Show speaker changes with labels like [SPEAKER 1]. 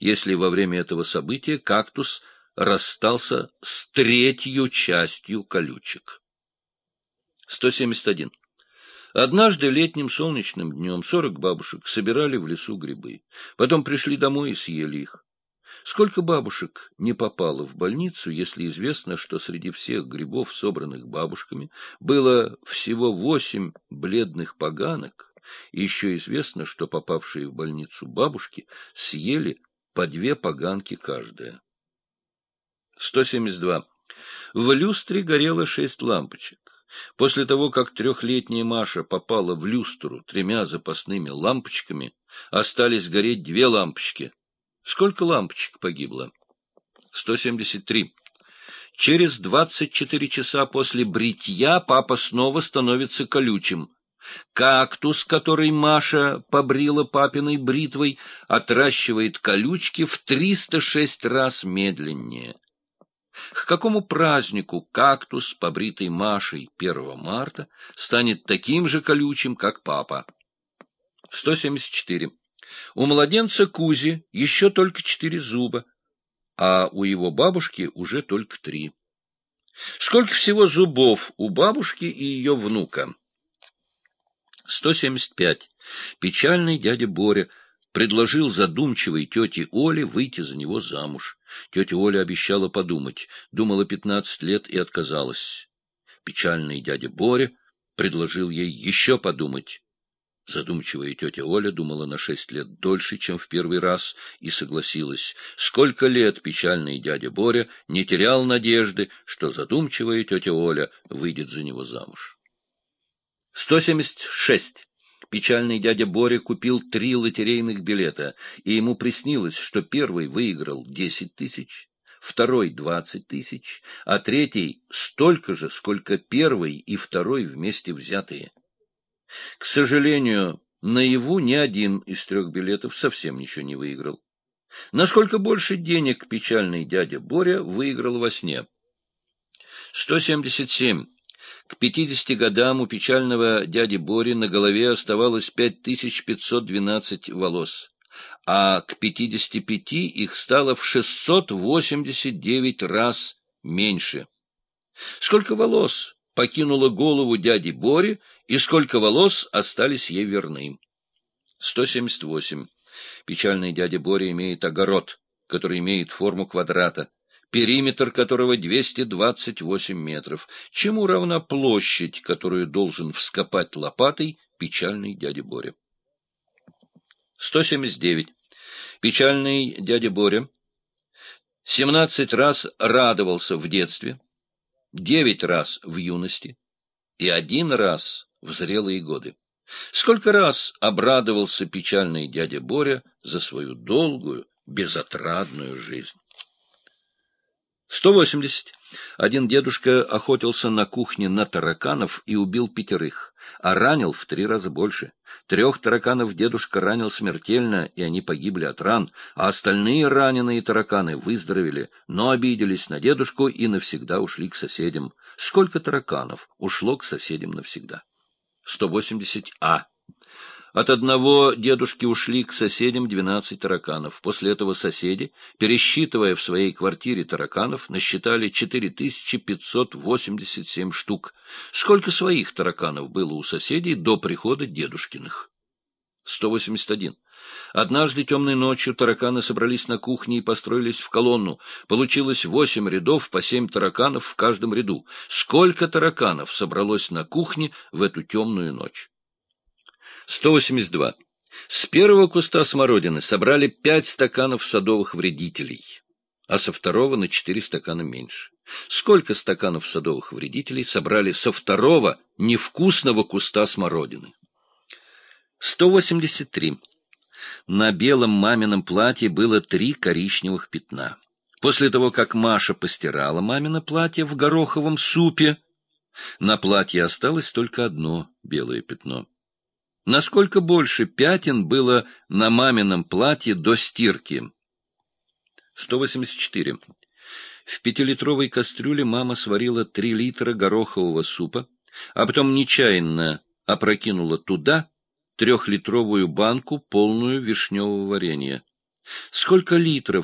[SPEAKER 1] если во время этого события кактус расстался с третью частью колючек. 171. Однажды летним солнечным днем сорок бабушек собирали в лесу грибы. Потом пришли домой и съели их. Сколько бабушек не попало в больницу, если известно, что среди всех грибов, собранных бабушками, было всего восемь бледных поганок, еще известно, что попавшие в больницу бабушки съели по две поганки каждая. 172. В люстре горело шесть лампочек. После того, как трехлетняя Маша попала в люстру тремя запасными лампочками, остались гореть две лампочки. Сколько лампочек погибло? 173. Через 24 часа после бритья папа снова становится колючим. Кактус, который Маша побрила папиной бритвой, отращивает колючки в 306 раз медленнее. К какому празднику кактус, побритый Машей 1 марта, станет таким же колючим, как папа? 174. У младенца Кузи еще только четыре зуба, а у его бабушки уже только три. Сколько всего зубов у бабушки и ее внука? 175. Печальный дядя Боря предложил задумчивой тете Оле выйти за него замуж. Тетя Оля обещала подумать, думала пятнадцать лет и отказалась. Печальный дядя Боря предложил ей еще подумать. Задумчивая тетя Оля думала на шесть лет дольше, чем в первый раз, и согласилась. Сколько лет печальный дядя Боря не терял надежды, что задумчивая тетя Оля выйдет за него замуж. 176. Печальный дядя Боря купил три лотерейных билета, и ему приснилось, что первый выиграл десять тысяч, второй — двадцать тысяч, а третий — столько же, сколько первый и второй вместе взятые. К сожалению, наяву ни один из трех билетов совсем ничего не выиграл. Насколько больше денег печальный дядя Боря выиграл во сне? 177. К 50 годам у печального дяди Бори на голове оставалось 5512 волос, а к 55 их стало в 689 раз меньше. Сколько волос покинуло голову дяди Бори и сколько волос остались ей верны. 178. Печальный дядя Боря имеет огород, который имеет форму квадрата, периметр которого 228 метров, чему равна площадь, которую должен вскопать лопатой печальный дядя Боря. 179. Печальный дядя Боря 17 раз радовался в детстве, 9 раз в юности и один раз в зрелые годы. Сколько раз обрадовался печальный дядя Боря за свою долгую, безотрадную жизнь. 180. Один дедушка охотился на кухне на тараканов и убил пятерых, а ранил в три раза больше. Трех тараканов дедушка ранил смертельно, и они погибли от ран, а остальные раненые тараканы выздоровели, но обиделись на дедушку и навсегда ушли к соседям. Сколько тараканов ушло к соседям навсегда? 180А. От одного дедушки ушли к соседям 12 тараканов. После этого соседи, пересчитывая в своей квартире тараканов, насчитали 4587 штук. Сколько своих тараканов было у соседей до прихода дедушкиных? 181. Однажды темной ночью тараканы собрались на кухне и построились в колонну. Получилось восемь рядов по семь тараканов в каждом ряду. Сколько тараканов собралось на кухне в эту темную ночь? 182. С первого куста смородины собрали пять стаканов садовых вредителей, а со второго на четыре стакана меньше. Сколько стаканов садовых вредителей собрали со второго невкусного куста смородины? 183. На белом мамином платье было три коричневых пятна. После того, как Маша постирала мамино платье в гороховом супе, на платье осталось только одно белое пятно. Насколько больше пятен было на мамином платье до стирки? 184. В пятилитровой кастрюле мама сварила три литра горохового супа, а потом нечаянно опрокинула туда трехлитровую банку, полную вишневого варенья. Сколько литров